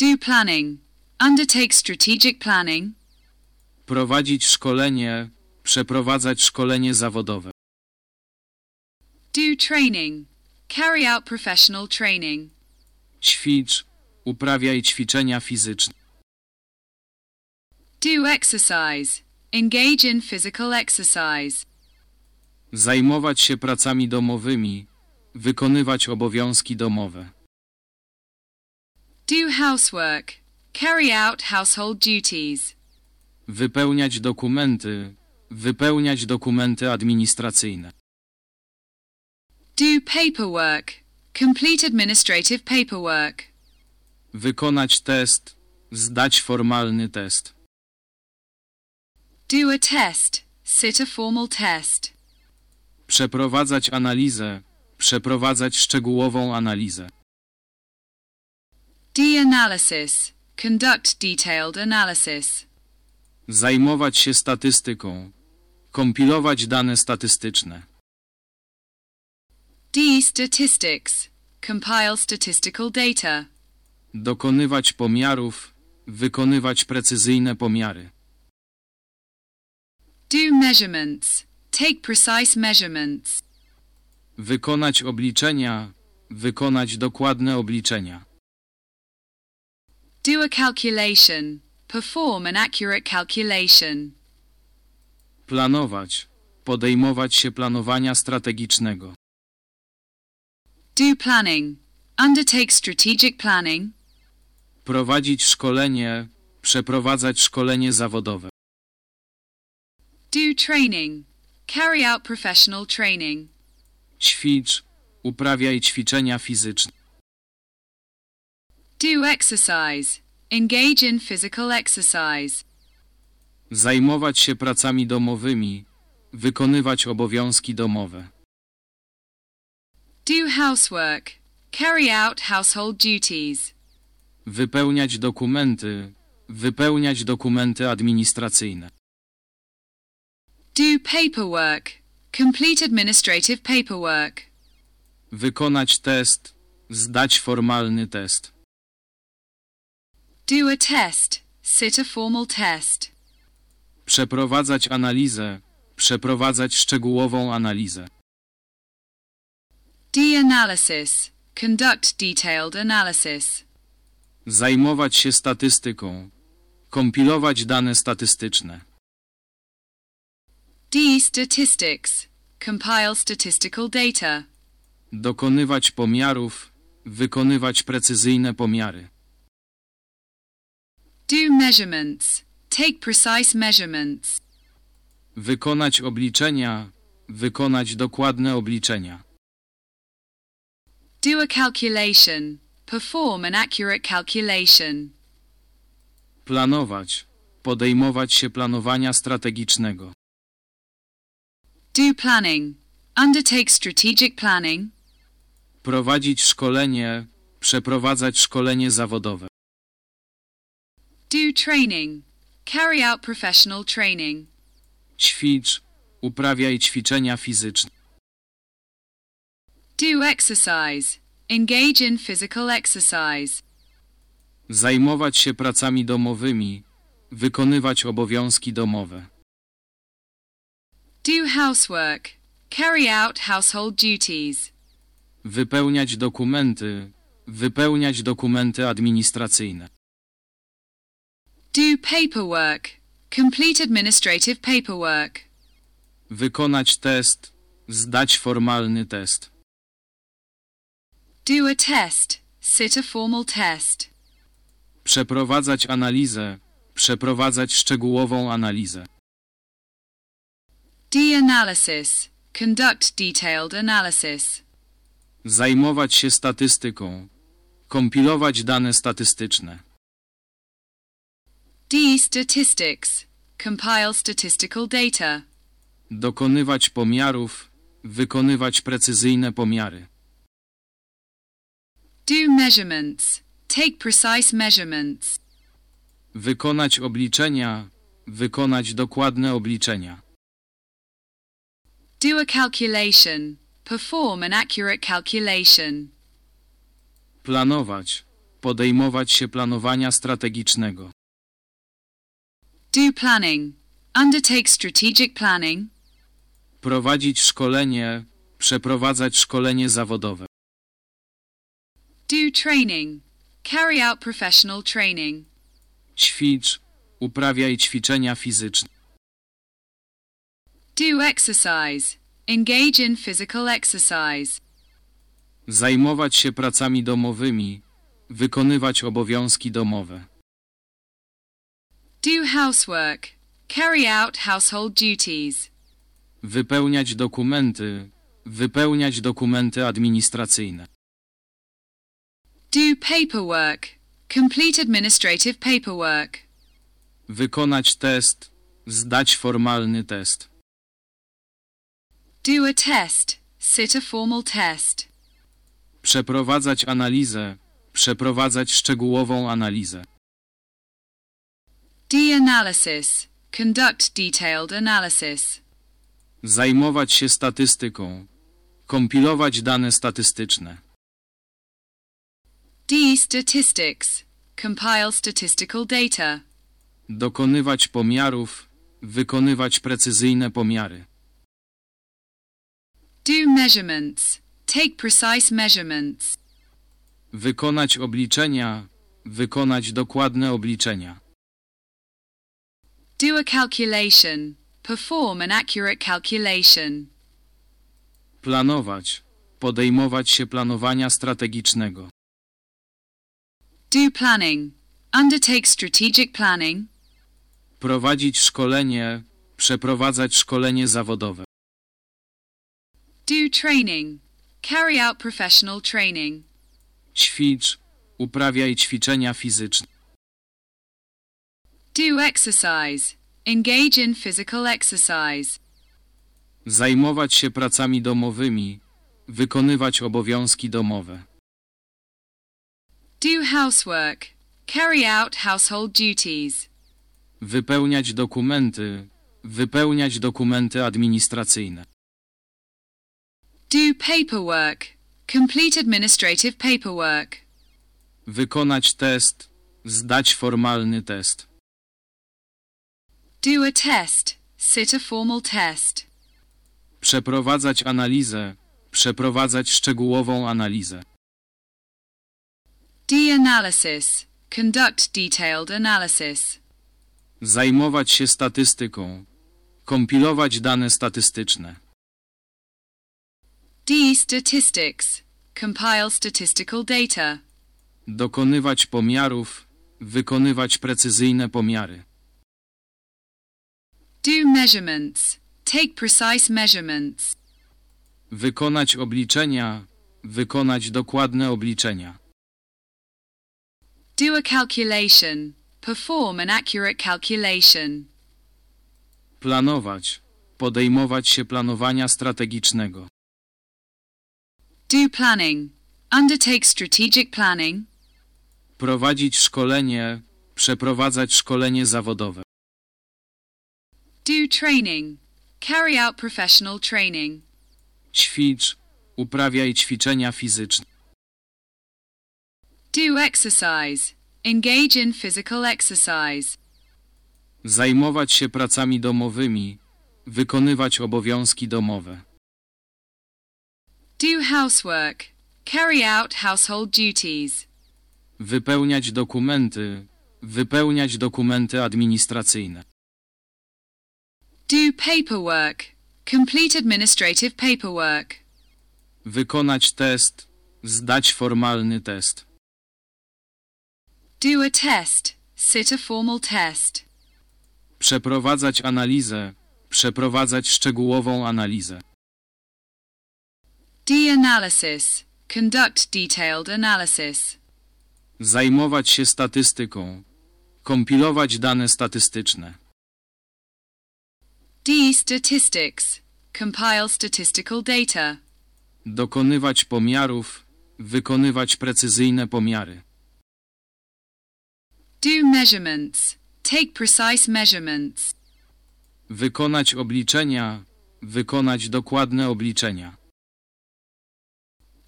Do planning. Undertake strategic planning.
Prowadzić szkolenie. Przeprowadzać szkolenie zawodowe.
Do training. Carry out professional training.
Ćwicz. Uprawiaj ćwiczenia fizyczne.
Do exercise. Engage in physical exercise.
Zajmować się pracami domowymi. Wykonywać obowiązki domowe.
Do housework. Carry out household duties.
Wypełniać dokumenty. Wypełniać dokumenty administracyjne.
Do paperwork. Complete administrative paperwork.
Wykonać test. Zdać formalny test.
Do a test. Sit a formal test.
Przeprowadzać analizę. Przeprowadzać szczegółową analizę.
D-analysis. Conduct detailed analysis.
Zajmować się statystyką. Kompilować dane statystyczne.
D-statistics. Compile statistical data.
Dokonywać pomiarów. Wykonywać precyzyjne pomiary.
Do measurements. Take precise measurements.
Wykonać obliczenia. Wykonać dokładne obliczenia.
Do a calculation. Perform an accurate calculation.
Planować. Podejmować się planowania strategicznego.
Do planning. Undertake strategic planning.
Prowadzić szkolenie. Przeprowadzać szkolenie zawodowe.
Do training. Carry out professional training.
Ćwicz. Uprawiaj ćwiczenia fizyczne.
Do exercise. Engage in physical exercise.
Zajmować się pracami domowymi. Wykonywać obowiązki domowe.
Do housework. Carry out household duties.
Wypełniać dokumenty. Wypełniać dokumenty administracyjne.
Do paperwork. Complete administrative paperwork.
Wykonać test. Zdać formalny test.
Do a test. Sit a formal test.
Przeprowadzać analizę. Przeprowadzać szczegółową analizę.
D-analysis. Conduct detailed analysis.
Zajmować się statystyką. Kompilować dane statystyczne.
D-statistics. Compile statistical data.
Dokonywać pomiarów. wykonywać precyzyjne pomiary.
Do measurements. Take precise measurements.
Wykonać obliczenia, wykonać dokładne obliczenia.
Do a calculation. Perform an accurate calculation.
Planować, podejmować się planowania strategicznego.
Do planning. Undertake strategic planning.
Prowadzić szkolenie, przeprowadzać szkolenie zawodowe.
Do training. Carry out professional training.
Ćwicz, uprawiaj ćwiczenia fizyczne.
Do exercise. Engage in physical exercise.
Zajmować się pracami domowymi, wykonywać obowiązki domowe.
Do housework. Carry out household duties.
Wypełniać dokumenty, wypełniać dokumenty administracyjne.
Do paperwork. Complete administrative paperwork.
Wykonać test, zdać formalny test.
Do a test. Sit a formal test.
Przeprowadzać analizę, przeprowadzać szczegółową analizę.
D analysis. Conduct detailed analysis.
Zajmować się statystyką. Kompilować dane statystyczne.
D statistics. Compile statistical data.
Dokonywać pomiarów, wykonywać precyzyjne pomiary.
Do measurements. Take precise measurements.
Wykonać obliczenia, wykonać dokładne obliczenia.
Do a calculation. Perform an accurate calculation.
Planować, podejmować się planowania strategicznego.
Do planning. Undertake strategic planning.
Prowadzić szkolenie, przeprowadzać szkolenie zawodowe.
Do training. Carry out professional training.
Ćwicz, uprawiaj ćwiczenia fizyczne.
Do exercise. Engage in physical exercise.
Zajmować się pracami domowymi, wykonywać obowiązki domowe.
Do housework. Carry out household duties.
Wypełniać dokumenty, wypełniać dokumenty administracyjne.
Do paperwork. Complete administrative paperwork.
Wykonać test, zdać formalny test.
Do a test. Sit a formal test.
Przeprowadzać analizę, przeprowadzać szczegółową analizę.
D analysis. Conduct detailed analysis.
Zajmować się statystyką. Kompilować dane statystyczne.
D statistics. Compile statistical data.
Dokonywać pomiarów, wykonywać precyzyjne pomiary.
Do measurements. Take precise measurements.
Wykonać obliczenia, wykonać dokładne obliczenia.
Do a calculation. Perform an accurate calculation.
Planować, podejmować się planowania strategicznego.
Do planning. Undertake strategic planning.
Prowadzić szkolenie, przeprowadzać szkolenie zawodowe.
Do training. Carry out professional training.
Ćwicz, uprawiaj ćwiczenia fizyczne.
Do exercise. Engage in physical exercise.
Zajmować się pracami domowymi, wykonywać obowiązki domowe.
Do housework. Carry out household duties.
Wypełniać dokumenty, wypełniać dokumenty administracyjne.
Do paperwork. Complete administrative paperwork.
Wykonać test, zdać formalny test.
Do a test. Sit a formal test.
Przeprowadzać analizę, przeprowadzać szczegółową analizę.
D analysis. Conduct detailed analysis.
Zajmować się statystyką. Kompilować dane statystyczne.
D statistics. compile statistical data.
Dokonywać pomiarów, wykonywać precyzyjne pomiary.
Do measurements. Take precise measurements.
Wykonać obliczenia, wykonać dokładne obliczenia.
Do a calculation. Perform an accurate calculation.
Planować, podejmować się planowania strategicznego.
Do planning. Undertake strategic planning.
Prowadzić szkolenie, przeprowadzać szkolenie zawodowe.
Do training. Carry out professional training.
Ćwicz, uprawiaj ćwiczenia fizyczne.
Do exercise. Engage in physical exercise.
Zajmować się pracami domowymi, wykonywać obowiązki domowe.
Do housework. Carry out household duties.
Wypełniać dokumenty, wypełniać dokumenty administracyjne.
Do paperwork. Complete administrative paperwork.
Wykonać test, zdać formalny test.
Do a test. Sit a formal test.
Przeprowadzać analizę, przeprowadzać szczegółową analizę.
D-analysis. Conduct detailed analysis.
Zajmować się statystyką. Kompilować dane statystyczne.
D-statistics. Compile statistical data.
Dokonywać pomiarów, wykonywać precyzyjne pomiary.
Do measurements. Take precise measurements.
Wykonać obliczenia, wykonać dokładne obliczenia.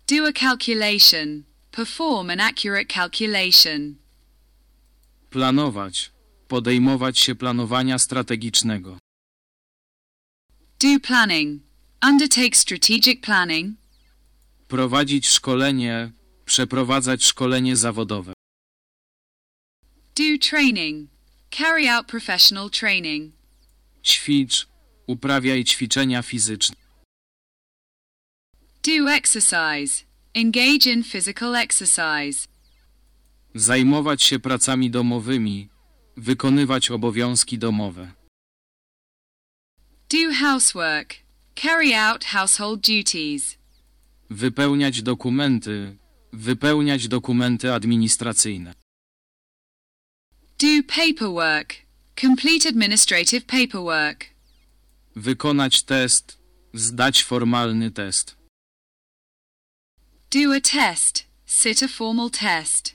Do a calculation. Perform an accurate calculation.
Planować, podejmować się planowania strategicznego.
Do planning. Undertake strategic planning.
Prowadzić szkolenie, przeprowadzać szkolenie zawodowe.
Do training. Carry out professional training.
Ćwicz, uprawiaj ćwiczenia fizyczne.
Do exercise. Engage in physical exercise.
Zajmować się pracami domowymi, wykonywać obowiązki domowe.
Do housework. Carry out household duties.
Wypełniać dokumenty, wypełniać dokumenty administracyjne.
Do paperwork. Complete administrative paperwork.
Wykonać test, zdać formalny test.
Do a test. Sit a formal test.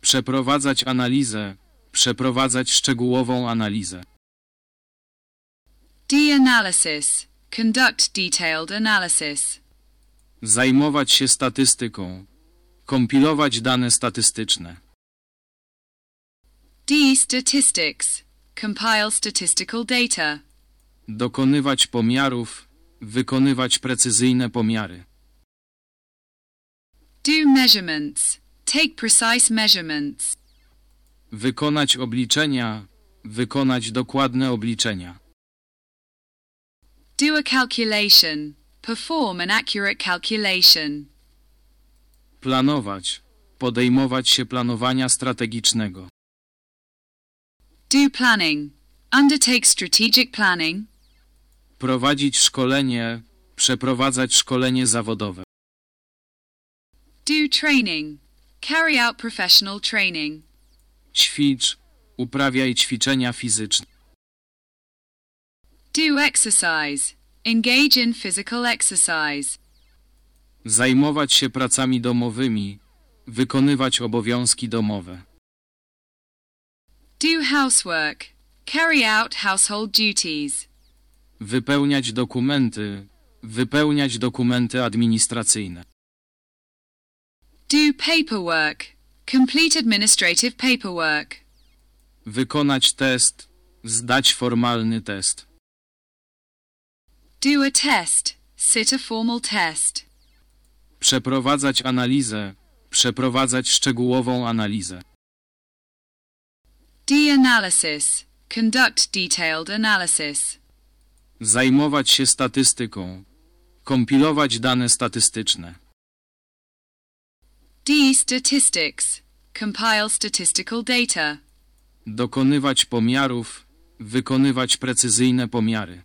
Przeprowadzać analizę, przeprowadzać szczegółową analizę.
D-analysis. Conduct detailed analysis.
Zajmować się statystyką. Kompilować dane statystyczne.
D-statistics. Compile statistical data.
Dokonywać pomiarów, wykonywać precyzyjne pomiary.
Do measurements. Take precise measurements.
Wykonać obliczenia, wykonać dokładne obliczenia.
Do a calculation. Perform an accurate calculation.
Planować, podejmować się planowania strategicznego.
Do planning. Undertake strategic planning.
Prowadzić szkolenie, przeprowadzać szkolenie zawodowe.
Do training. Carry out professional training.
Ćwicz, uprawiaj ćwiczenia fizyczne.
Do exercise. Engage in physical exercise.
Zajmować się pracami domowymi, wykonywać obowiązki domowe.
Do housework. Carry out household duties.
Wypełniać dokumenty, wypełniać dokumenty administracyjne.
Do paperwork. Complete administrative paperwork.
Wykonać test, zdać formalny test.
Do a test. Sit a formal test.
Przeprowadzać analizę, przeprowadzać szczegółową analizę.
D-analysis. Conduct detailed analysis.
Zajmować się statystyką. Kompilować dane statystyczne.
D. Statistics. Compile statistical data.
Dokonywać pomiarów, wykonywać precyzyjne pomiary.